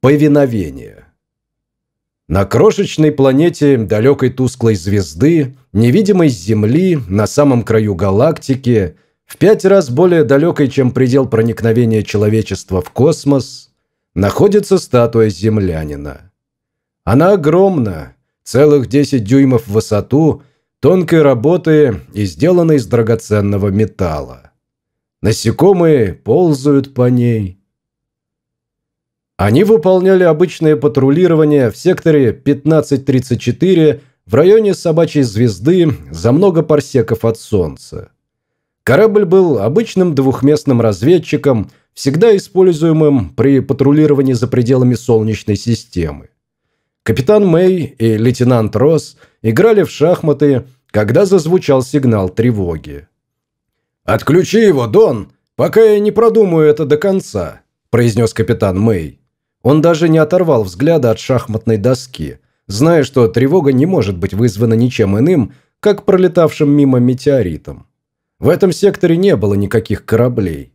Повиновение. На крошечной планете далекой тусклой звезды, невидимой с Земли, на самом краю галактики, в пять раз более далекой, чем предел проникновения человечества в космос, находится статуя землянина. Она огромна, целых 10 дюймов в высоту, тонкой работы и сделана из драгоценного металла. Насекомые ползают по ней – они выполняли обычное патрулирование в секторе 1534 в районе Собачьей звезды за много парсеков от Солнца. Корабль был обычным двухместным разведчиком, всегда используемым при патрулировании за пределами Солнечной системы. Капитан Мэй и лейтенант Росс играли в шахматы, когда зазвучал сигнал тревоги. «Отключи его, Дон, пока я не продумаю это до конца», – произнес капитан Мэй. Он даже не оторвал взгляда от шахматной доски, зная, что тревога не может быть вызвана ничем иным, как пролетавшим мимо метеоритом. В этом секторе не было никаких кораблей.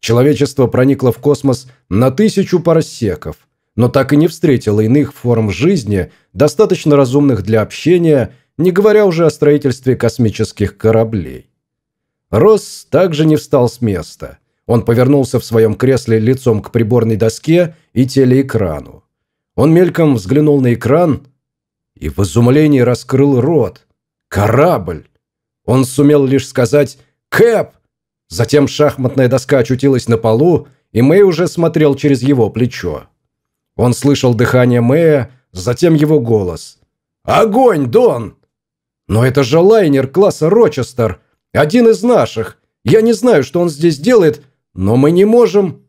Человечество проникло в космос на тысячу парсеков, но так и не встретило иных форм жизни, достаточно разумных для общения, не говоря уже о строительстве космических кораблей. Росс также не встал с места – он повернулся в своем кресле лицом к приборной доске и телеэкрану. Он мельком взглянул на экран и в изумлении раскрыл рот. «Корабль!» Он сумел лишь сказать «Кэп!». Затем шахматная доска очутилась на полу, и Мэй уже смотрел через его плечо. Он слышал дыхание Мэя, затем его голос. «Огонь, Дон!» «Но это же лайнер класса Рочестер, один из наших. Я не знаю, что он здесь делает, но мы не можем...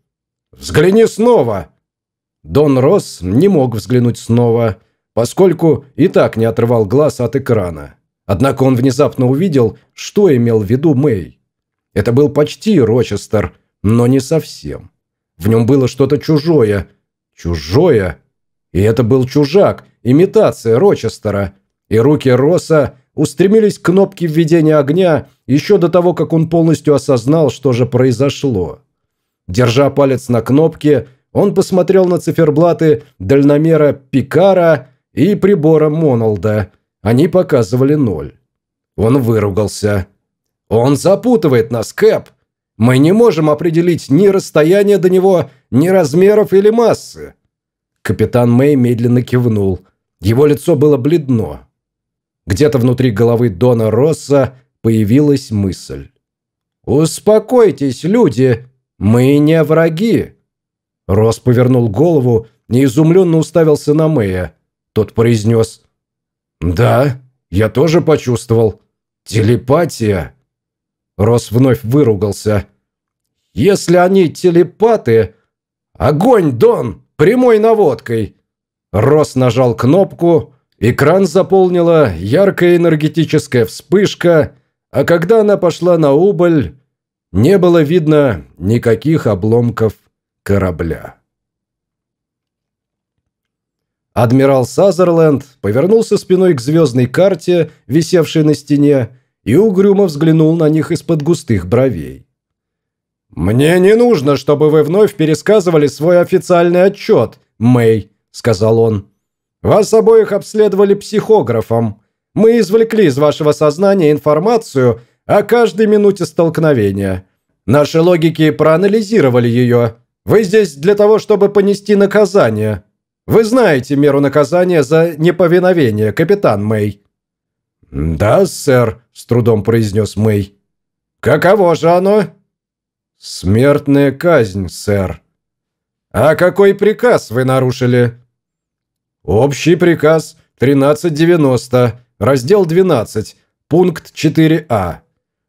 Взгляни снова!» Дон Росс не мог взглянуть снова, поскольку и так не отрывал глаз от экрана. Однако он внезапно увидел, что имел в виду Мэй. Это был почти Рочестер, но не совсем. В нем было что-то чужое. Чужое? И это был чужак, имитация Рочестера. И руки Росса устремились к кнопке введения огня еще до того, как он полностью осознал, что же произошло. Держа палец на кнопке, он посмотрел на циферблаты дальномера Пикара и прибора Монолда. Они показывали ноль. Он выругался. «Он запутывает нас, Кэп! Мы не можем определить ни расстояние до него, ни размеров или массы!» Капитан Мэй медленно кивнул. Его лицо было бледно. Где-то внутри головы Дона Росса появилась мысль. «Успокойтесь, люди! Мы не враги!» Росс повернул голову и изумленно уставился на Мэя. Тот произнес. «Да, я тоже почувствовал. Телепатия!» Росс вновь выругался. «Если они телепаты...» «Огонь, Дон! Прямой наводкой!» Росс нажал кнопку, Экран заполнила яркая энергетическая вспышка, а когда она пошла на убыль, не было видно никаких обломков корабля. Адмирал Сазерленд повернулся спиной к звездной карте, висевшей на стене, и угрюмо взглянул на них из-под густых бровей. «Мне не нужно, чтобы вы вновь пересказывали свой официальный отчет, Мэй», — сказал он. Вас обоих обследовали психографом. Мы извлекли из вашего сознания информацию о каждой минуте столкновения. Наши логики проанализировали ее. Вы здесь для того, чтобы понести наказание. Вы знаете меру наказания за неповиновение, капитан Мэй». «Да, сэр», – с трудом произнес Мэй. «Каково же оно?» «Смертная казнь, сэр». «А какой приказ вы нарушили?» Общий приказ 1390, раздел 12, пункт 4а.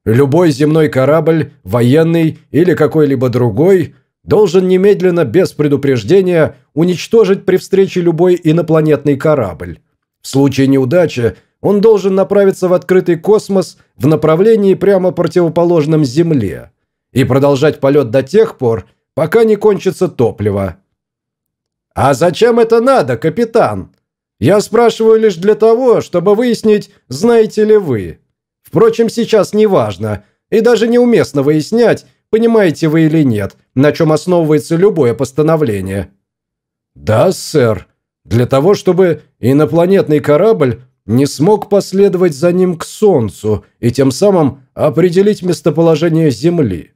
Любой земной корабль, военный или какой-либо другой, должен немедленно, без предупреждения, уничтожить при встрече любой инопланетный корабль. В случае неудачи он должен направиться в открытый космос в направлении прямо противоположном Земле и продолжать полет до тех пор, пока не кончится топливо. «А зачем это надо, капитан? Я спрашиваю лишь для того, чтобы выяснить, знаете ли вы. Впрочем, сейчас не важно, и даже неуместно выяснять, понимаете вы или нет, на чем основывается любое постановление». «Да, сэр. Для того, чтобы инопланетный корабль не смог последовать за ним к Солнцу и тем самым определить местоположение Земли».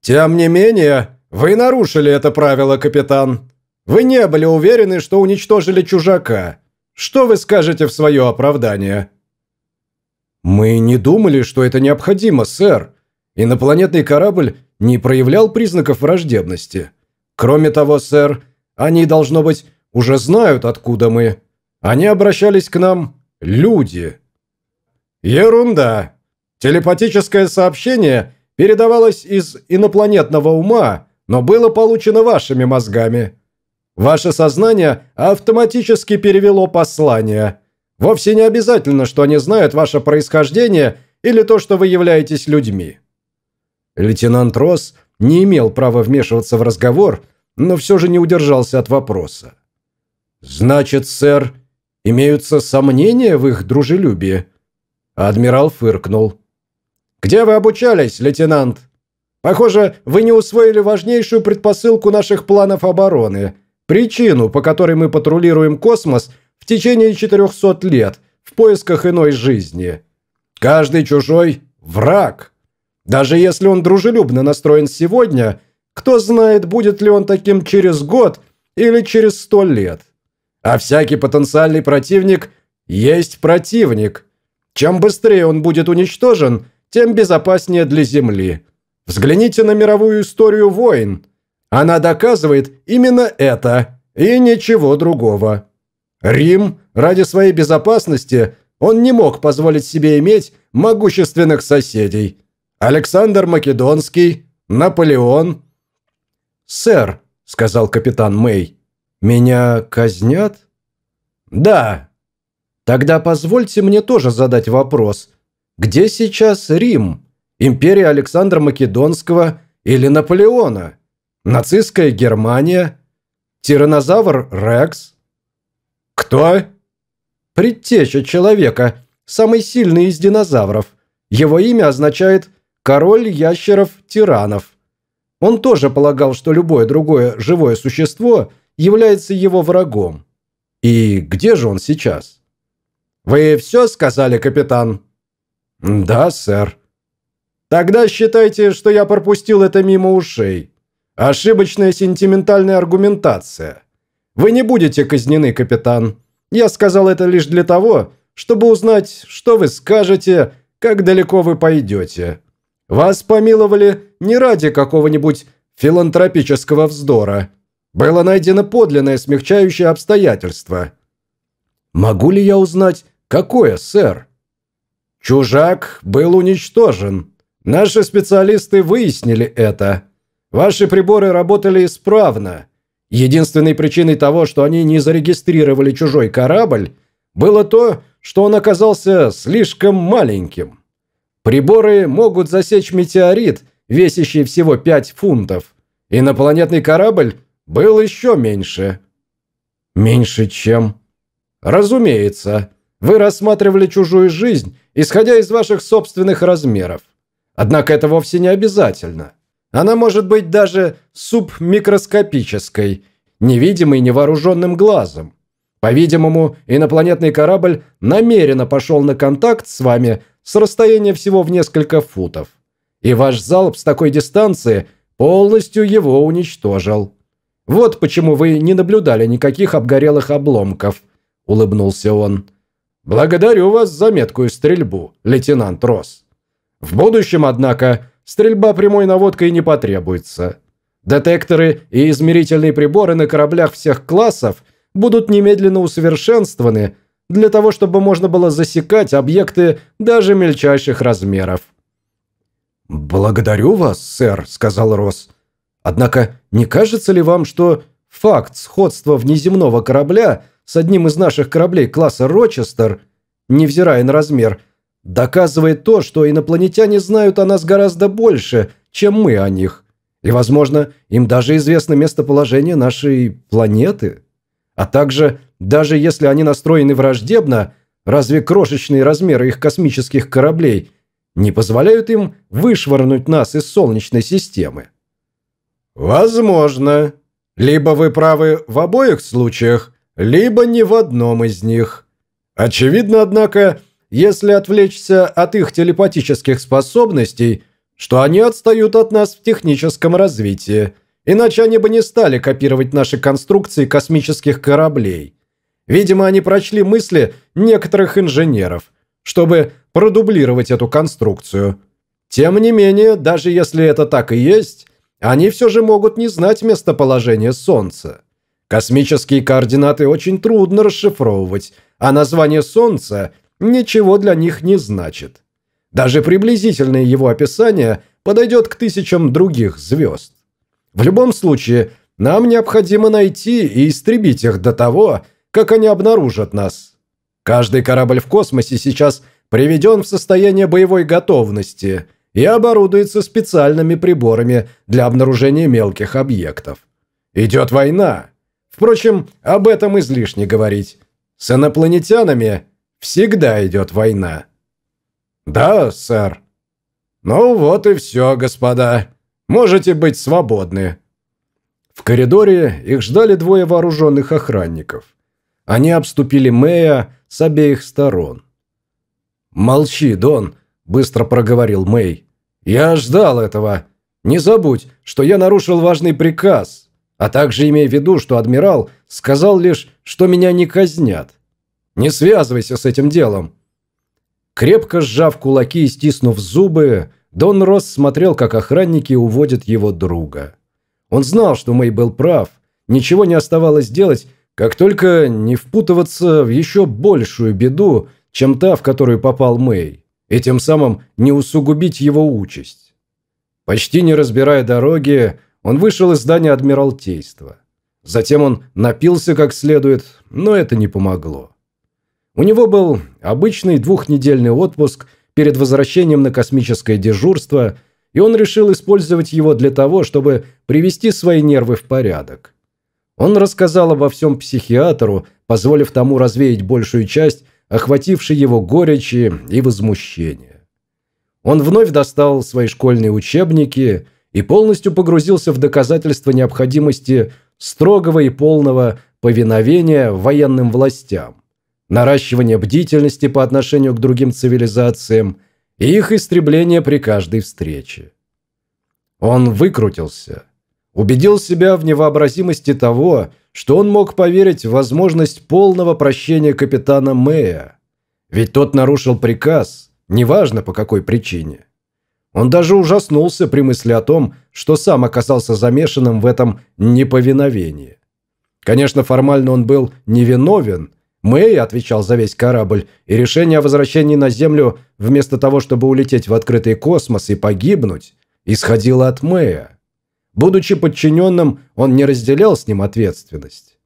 «Тем не менее, вы нарушили это правило, капитан. Вы не были уверены, что уничтожили чужака. Что вы скажете в свое оправдание?» «Мы не думали, что это необходимо, сэр. Инопланетный корабль не проявлял признаков враждебности. Кроме того, сэр, они, должно быть, уже знают, откуда мы. Они обращались к нам люди». «Ерунда. Телепатическое сообщение передавалось из инопланетного ума, но было получено вашими мозгами. Ваше сознание автоматически перевело послание. Вовсе не обязательно, что они знают ваше происхождение или то, что вы являетесь людьми». Лейтенант Росс не имел права вмешиваться в разговор, но все же не удержался от вопроса. «Значит, сэр, имеются сомнения в их дружелюбии?» Адмирал фыркнул. «Где вы обучались, лейтенант? Похоже, вы не усвоили важнейшую предпосылку наших планов обороны, причину, по которой мы патрулируем космос в течение 400 лет в поисках иной жизни. Каждый чужой – враг. Даже если он дружелюбно настроен сегодня, кто знает, будет ли он таким через год или через сто лет. А всякий потенциальный противник есть противник. Чем быстрее он будет уничтожен, тем безопаснее для Земли. Взгляните на мировую историю войн. Она доказывает именно это и ничего другого. Рим ради своей безопасности он не мог позволить себе иметь могущественных соседей. Александр Македонский, Наполеон. «Сэр», — сказал капитан Мэй, — «меня казнят?» «Да». «Тогда позвольте мне тоже задать вопрос. Где сейчас Рим? Империя Александра Македонского или Наполеона? Нацистская Германия? Тиранозавр Рекс?» «Кто?» «Предтеча человека, самый сильный из динозавров. Его имя означает «король ящеров-тиранов». Он тоже полагал, что любое другое живое существо является его врагом. И где же он сейчас? «Вы все сказали, капитан?» «Да, сэр». «Тогда считайте, что я пропустил это мимо ушей. Ошибочная сентиментальная аргументация. Вы не будете казнены, капитан. Я сказал это лишь для того, чтобы узнать, что вы скажете, как далеко вы пойдете. Вас помиловали не ради какого-нибудь филантропического вздора. Было найдено подлинное смягчающее обстоятельство. Могу ли я узнать, какое, сэр? Чужак был уничтожен. Наши специалисты выяснили это. Ваши приборы работали исправно. Единственной причиной того, что они не зарегистрировали чужой корабль, было то, что он оказался слишком маленьким. Приборы могут засечь метеорит, весящий всего 5 фунтов. Инопланетный корабль был еще меньше. Меньше чем? Разумеется. Вы рассматривали чужую жизнь, исходя из ваших собственных размеров. Однако это вовсе не обязательно. Она может быть даже субмикроскопической, невидимой невооруженным глазом. По-видимому, инопланетный корабль намеренно пошел на контакт с вами с расстояния всего в несколько футов. И ваш залп с такой дистанции полностью его уничтожил. Вот почему вы не наблюдали никаких обгорелых обломков, улыбнулся он. Благодарю вас за меткую стрельбу, лейтенант Росс. В будущем, однако, стрельба прямой наводкой не потребуется. Детекторы и измерительные приборы на кораблях всех классов будут немедленно усовершенствованы для того, чтобы можно было засекать объекты даже мельчайших размеров. «Благодарю вас, сэр», – сказал Росс. «Однако не кажется ли вам, что факт сходства внеземного корабля с одним из наших кораблей класса «Рочестер», невзирая на размер – доказывает то, что инопланетяне знают о нас гораздо больше, чем мы о них. И, возможно, им даже известно местоположение нашей планеты. А также, даже если они настроены враждебно, разве крошечные размеры их космических кораблей не позволяют им вышвырнуть нас из Солнечной системы? Возможно. Либо вы правы в обоих случаях, либо ни в одном из них. Очевидно, однако, если отвлечься от их телепатических способностей, что они отстают от нас в техническом развитии, иначе они бы не стали копировать наши конструкции космических кораблей. Видимо, они прочли мысли некоторых инженеров, чтобы продублировать эту конструкцию. Тем не менее, даже если это так и есть, они все же могут не знать местоположение Солнца. Космические координаты очень трудно расшифровывать, а название Солнца ничего для них не значит. Даже приблизительное его описание подойдет к тысячам других звезд. В любом случае, нам необходимо найти и истребить их до того, как они обнаружат нас. Каждый корабль в космосе сейчас приведен в состояние боевой готовности и оборудуется специальными приборами для обнаружения мелких объектов. Идет война. Впрочем, об этом излишне говорить. С инопланетянами всегда идет война. Да, сэр. Ну вот и все, господа. Можете быть свободны. В коридоре их ждали двое вооруженных охранников. Они обступили Мэя с обеих сторон. «Молчи, Дон», – быстро проговорил Мэй. «Я ждал этого. Не забудь, что я нарушил важный приказ, а также имей в виду, что адмирал сказал лишь, что меня не казнят. Не связывайся с этим делом». Крепко сжав кулаки и стиснув зубы, Дон Росс смотрел, как охранники уводят его друга. Он знал, что Мэй был прав. Ничего не оставалось делать, как только не впутываться в еще большую беду, чем та, в которую попал Мэй, и тем самым не усугубить его участь. Почти не разбирая дороги, он вышел из здания Адмиралтейства. Затем он напился как следует, но это не помогло. У него был обычный двухнедельный отпуск перед возвращением на космическое дежурство, и он решил использовать его для того, чтобы привести свои нервы в порядок. Он рассказал обо всем психиатру, позволив тому развеять большую часть охватившей его горечи и возмущения. Он вновь достал свои школьные учебники и полностью погрузился в доказательства необходимости строгого и полного повиновения военным властям, наращивания бдительности по отношению к другим цивилизациям и их истребления при каждой встрече. Он выкрутился – убедил себя в невообразимости того, что он мог поверить в возможность полного прощения капитана Мэя. Ведь тот нарушил приказ, неважно по какой причине. Он даже ужаснулся при мысли о том, что сам оказался замешанным в этом неповиновении. Конечно, формально он был невиновен. Мэй отвечал за весь корабль, и решение о возвращении на Землю, вместо того, чтобы улететь в открытый космос и погибнуть, исходило от Мэя. Будучи подчиненным, он не разделял с ним ответственность.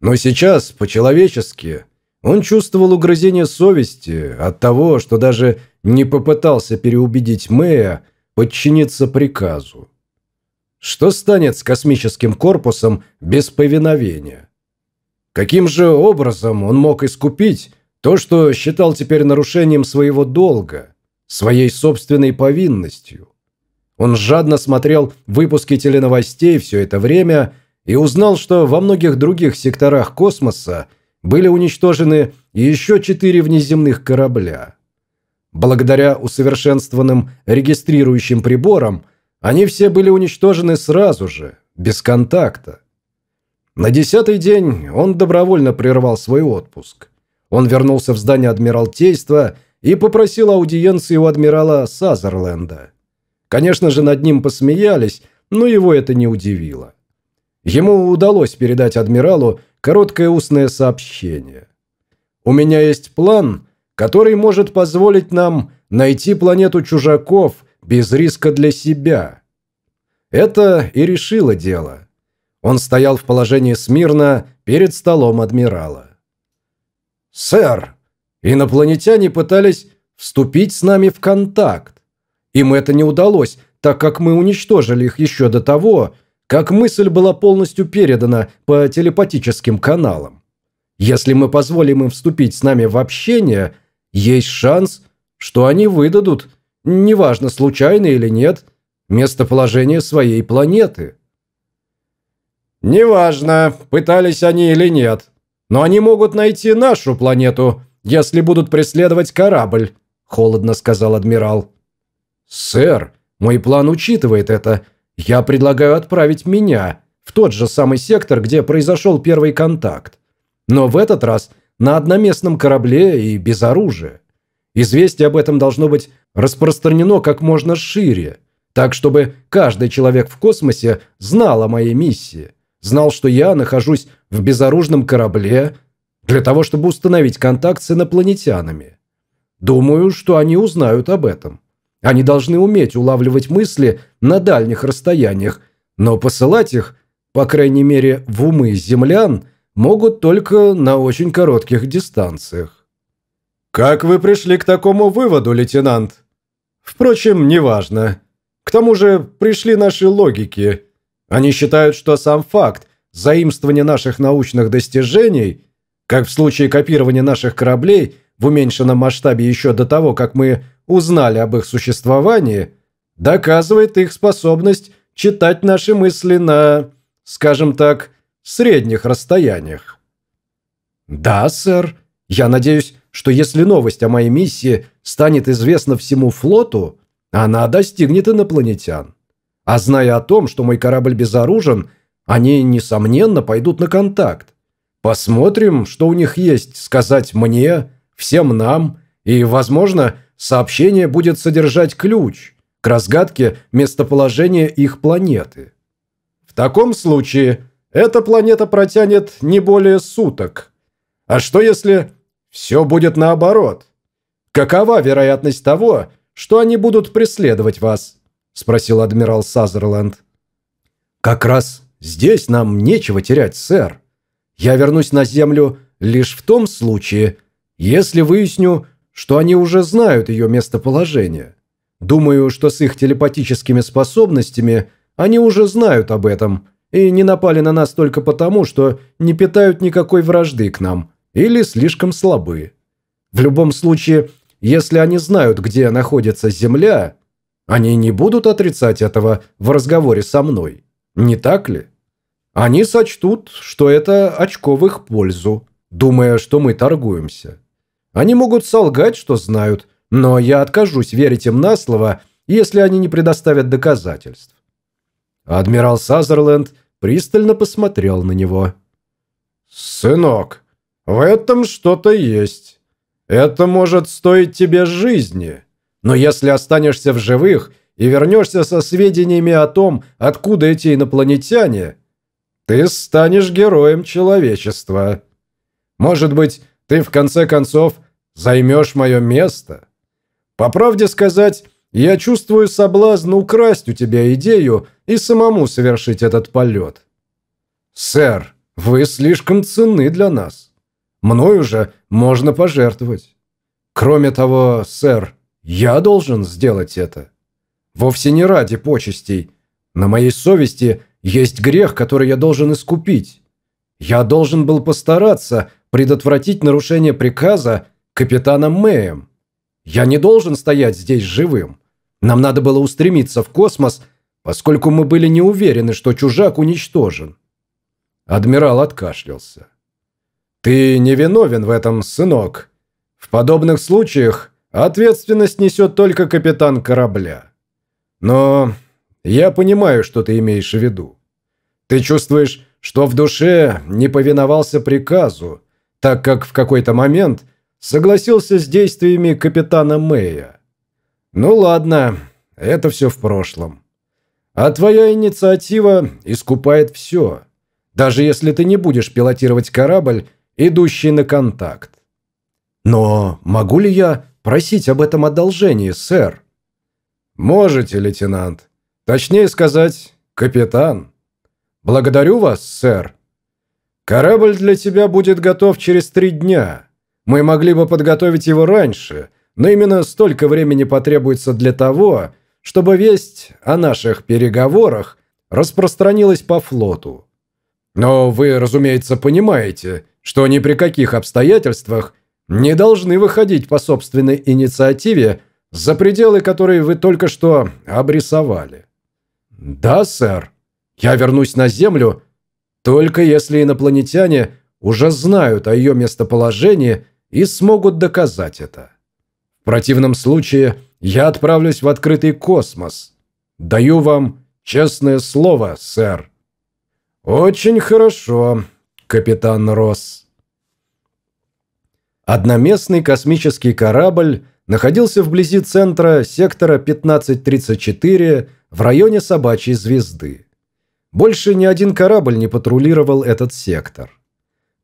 Но сейчас, по-человечески, он чувствовал угрызение совести от того, что даже не попытался переубедить Мэя подчиниться приказу. Что станет с космическим корпусом без повиновения? Каким же образом он мог искупить то, что считал теперь нарушением своего долга, своей собственной повинностью? Он жадно смотрел выпуски теленовостей все это время и узнал, что во многих других секторах космоса были уничтожены еще четыре внеземных корабля. Благодаря усовершенствованным регистрирующим приборам они все были уничтожены сразу же, без контакта. На десятый день он добровольно прервал свой отпуск. Он вернулся в здание Адмиралтейства и попросил аудиенции у адмирала Сазерленда. Конечно же, над ним посмеялись, но его это не удивило. Ему удалось передать адмиралу короткое устное сообщение. «У меня есть план, который может позволить нам найти планету чужаков без риска для себя». Это и решило дело. Он стоял в положении смирно перед столом адмирала. «Сэр, инопланетяне пытались вступить с нами в контакт. Им это не удалось, так как мы уничтожили их еще до того, как мысль была полностью передана по телепатическим каналам. Если мы позволим им вступить с нами в общение, есть шанс, что они выдадут, неважно случайно или нет, местоположение своей планеты. Неважно, пытались они или нет. Но они могут найти нашу планету, если будут преследовать корабль», – холодно сказал адмирал. «Сэр, мой план учитывает это. Я предлагаю отправить меня в тот же самый сектор, где произошел первый контакт. Но в этот раз на одноместном корабле и без оружия. Известие об этом должно быть распространено как можно шире, так чтобы каждый человек в космосе знал о моей миссии, знал, что я нахожусь в безоружном корабле для того, чтобы установить контакт с инопланетянами. Думаю, что они узнают об этом. Они должны уметь улавливать мысли на дальних расстояниях, но посылать их, по крайней мере, в умы землян, могут только на очень коротких дистанциях. «Как вы пришли к такому выводу, лейтенант?» «Впрочем, неважно. К тому же пришли наши логики. Они считают, что сам факт заимствования наших научных достижений, как в случае копирования наших кораблей в уменьшенном масштабе еще до того, как мы узнали об их существовании, доказывает их способность читать наши мысли на, скажем так, средних расстояниях. Да, сэр. Я надеюсь, что если новость о моей миссии станет известна всему флоту, она достигнет инопланетян. А зная о том, что мой корабль безоружен, они, несомненно, пойдут на контакт. Посмотрим, что у них есть сказать мне, всем нам, и, возможно, сообщение будет содержать ключ к разгадке местоположения их планеты. В таком случае эта планета протянет не более суток. А что если все будет наоборот? Какова вероятность того, что они будут преследовать вас? Спросил адмирал Сазерленд. Как раз здесь нам нечего терять, сэр. Я вернусь на Землю лишь в том случае, если выясню, что они уже знают ее местоположение. Думаю, что с их телепатическими способностями они уже знают об этом и не напали на нас только потому, что не питают никакой вражды к нам или слишком слабы. В любом случае, если они знают, где находится Земля, они не будут отрицать этого в разговоре со мной. Не так ли? Они сочтут, что это очко в их пользу, думая, что мы торгуемся. Они могут солгать, что знают, но я откажусь верить им на слово, если они не предоставят доказательств. Адмирал Сазерленд пристально посмотрел на него. «Сынок, в этом что-то есть. Это может стоить тебе жизни. Но если останешься в живых и вернешься со сведениями о том, откуда эти инопланетяне, ты станешь героем человечества. Может быть, ты в конце концов займешь мое место. По правде сказать, я чувствую соблазн украсть у тебя идею и самому совершить этот полет. Сэр, вы слишком ценны для нас. Мною же можно пожертвовать. Кроме того, сэр, я должен сделать это. Вовсе не ради почестей. На моей совести есть грех, который я должен искупить. Я должен был постараться предотвратить нарушение приказа капитаном Мэем. Я не должен стоять здесь живым. Нам надо было устремиться в космос, поскольку мы были не уверены, что чужак уничтожен. Адмирал откашлялся. «Ты не виновен в этом, сынок. В подобных случаях ответственность несет только капитан корабля. Но я понимаю, что ты имеешь в виду. Ты чувствуешь, что в душе не повиновался приказу, так как в какой-то момент – согласился с действиями капитана Мэя. Ну ладно, это все в прошлом. А твоя инициатива искупает все, даже если ты не будешь пилотировать корабль, идущий на контакт. Но могу ли я просить об этом одолжении, сэр? Можете, лейтенант. Точнее сказать, капитан. Благодарю вас, сэр. Корабль для тебя будет готов через три дня. Мы могли бы подготовить его раньше, но именно столько времени потребуется для того, чтобы весть о наших переговорах распространилась по флоту. Но вы, разумеется, понимаете, что ни при каких обстоятельствах не должны выходить по собственной инициативе за пределы, которые вы только что обрисовали. Да, сэр. Я вернусь на Землю Только если инопланетяне уже знают о ее местоположении и смогут доказать это. В противном случае я отправлюсь в открытый космос. Даю вам честное слово, сэр. Очень хорошо, капитан Росс. Одноместный космический корабль находился вблизи центра сектора 1534 в районе Собачьей звезды. Больше ни один корабль не патрулировал этот сектор.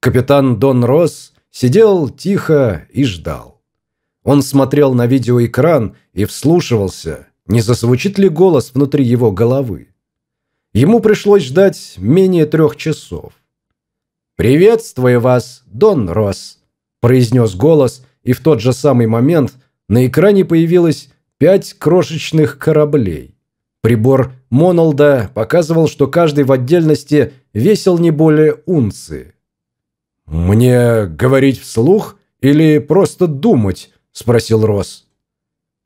Капитан Дон Росс сидел тихо и ждал. Он смотрел на видеоэкран и вслушивался, не зазвучит ли голос внутри его головы. Ему пришлось ждать менее трех часов. «Приветствую вас, Дон Росс», – произнес голос, и в тот же самый момент на экране появилось пять крошечных кораблей. Прибор Монолда показывал, что каждый в отдельности весил не более унции. «Мне говорить вслух или просто думать?» – спросил Росс.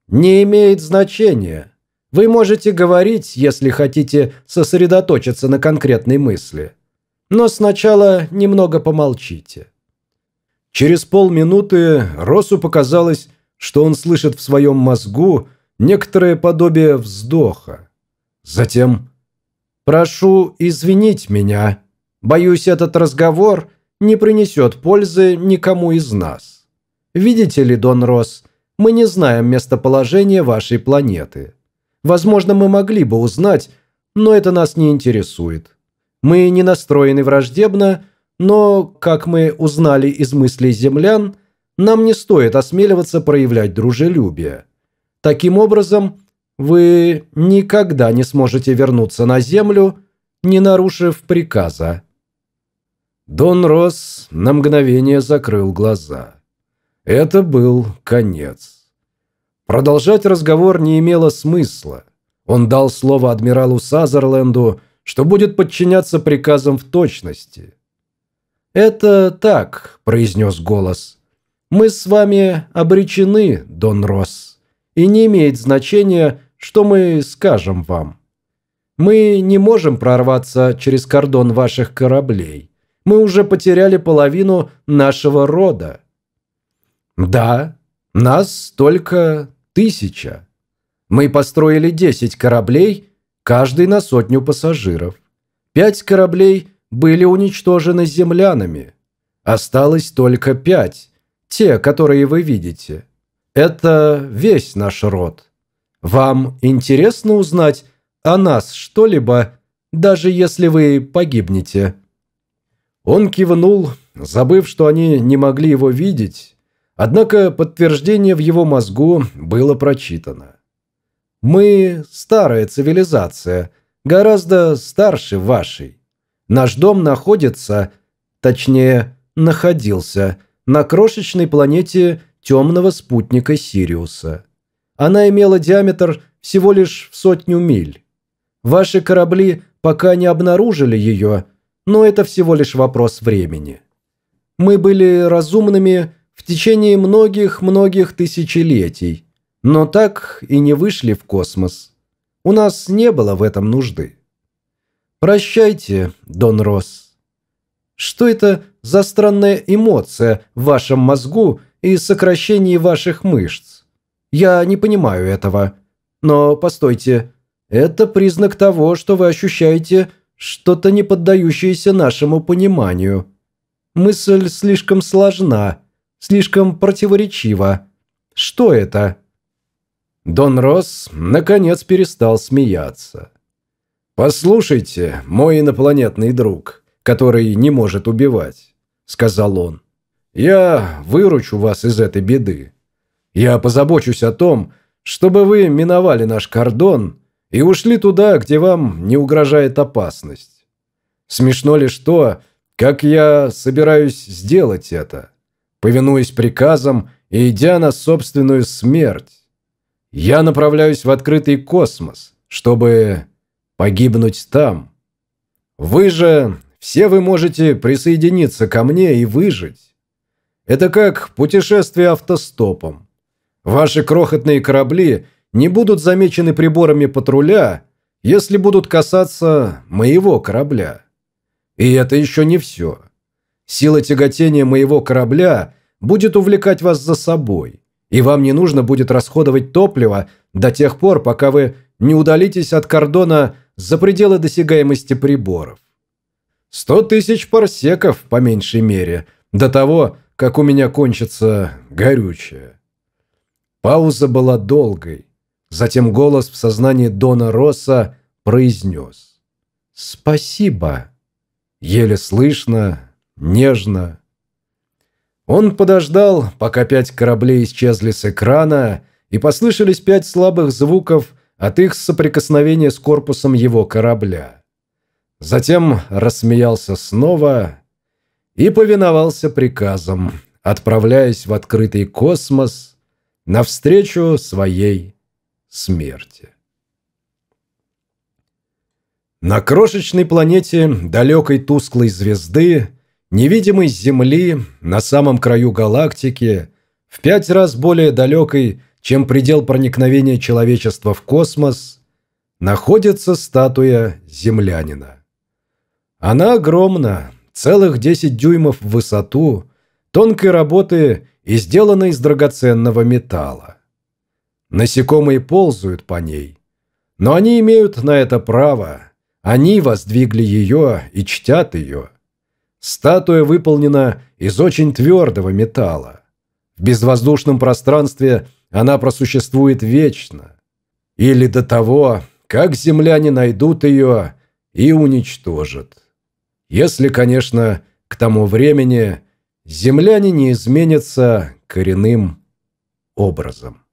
«Не имеет значения. Вы можете говорить, если хотите сосредоточиться на конкретной мысли. Но сначала немного помолчите». Через полминуты Россу показалось, что он слышит в своем мозгу некоторое подобие вздоха. Затем «Прошу извинить меня. Боюсь, этот разговор не принесет пользы никому из нас. Видите ли, Дон Росс, мы не знаем местоположение вашей планеты. Возможно, мы могли бы узнать, но это нас не интересует. Мы не настроены враждебно, но, как мы узнали из мыслей землян, нам не стоит осмеливаться проявлять дружелюбие. Таким образом, вы никогда не сможете вернуться на Землю, не нарушив приказа. Дон Росс на мгновение закрыл глаза. Это был конец. Продолжать разговор не имело смысла. Он дал слово адмиралу Сазерленду, что будет подчиняться приказам в точности. «Это так», – произнес голос. «Мы с вами обречены, Дон Росс, и не имеет значения, что мы скажем вам. Мы не можем прорваться через кордон ваших кораблей мы уже потеряли половину нашего рода. Да, нас только тысяча. Мы построили 10 кораблей, каждый на сотню пассажиров. Пять кораблей были уничтожены землянами. Осталось только пять, те, которые вы видите. Это весь наш род. Вам интересно узнать о нас что-либо, даже если вы погибнете?» Он кивнул, забыв, что они не могли его видеть, однако подтверждение в его мозгу было прочитано. «Мы старая цивилизация, гораздо старше вашей. Наш дом находится, точнее, находился, на крошечной планете темного спутника Сириуса. Она имела диаметр всего лишь в сотню миль. Ваши корабли пока не обнаружили ее – но это всего лишь вопрос времени. Мы были разумными в течение многих-многих тысячелетий, но так и не вышли в космос. У нас не было в этом нужды. Прощайте, Дон Росс. Что это за странная эмоция в вашем мозгу и сокращении ваших мышц? Я не понимаю этого. Но постойте, это признак того, что вы ощущаете что-то не поддающееся нашему пониманию. Мысль слишком сложна, слишком противоречива. Что это?» Дон Росс наконец перестал смеяться. «Послушайте, мой инопланетный друг, который не может убивать», — сказал он. «Я выручу вас из этой беды. Я позабочусь о том, чтобы вы миновали наш кордон и ушли туда, где вам не угрожает опасность. Смешно лишь то, как я собираюсь сделать это, повинуясь приказам и идя на собственную смерть. Я направляюсь в открытый космос, чтобы погибнуть там. Вы же, все вы можете присоединиться ко мне и выжить. Это как путешествие автостопом. Ваши крохотные корабли не будут замечены приборами патруля, если будут касаться моего корабля. И это еще не все. Сила тяготения моего корабля будет увлекать вас за собой, и вам не нужно будет расходовать топливо до тех пор, пока вы не удалитесь от кордона за пределы досягаемости приборов. Сто тысяч парсеков, по меньшей мере, до того, как у меня кончится горючее. Пауза была долгой. Затем голос в сознании Дона Росса произнес. «Спасибо». Еле слышно, нежно. Он подождал, пока пять кораблей исчезли с экрана, и послышались пять слабых звуков от их соприкосновения с корпусом его корабля. Затем рассмеялся снова и повиновался приказам, отправляясь в открытый космос навстречу своей смерти. На крошечной планете далекой тусклой звезды, невидимой Земли, на самом краю галактики, в пять раз более далекой, чем предел проникновения человечества в космос, находится статуя землянина. Она огромна, целых 10 дюймов в высоту, тонкой работы и сделана из драгоценного металла. Насекомые ползают по ней, но они имеют на это право – они воздвигли ее и чтят ее. Статуя выполнена из очень твердого металла. В безвоздушном пространстве она просуществует вечно. Или до того, как земляне найдут ее и уничтожат. Если, конечно, к тому времени земляне не изменятся коренным образом.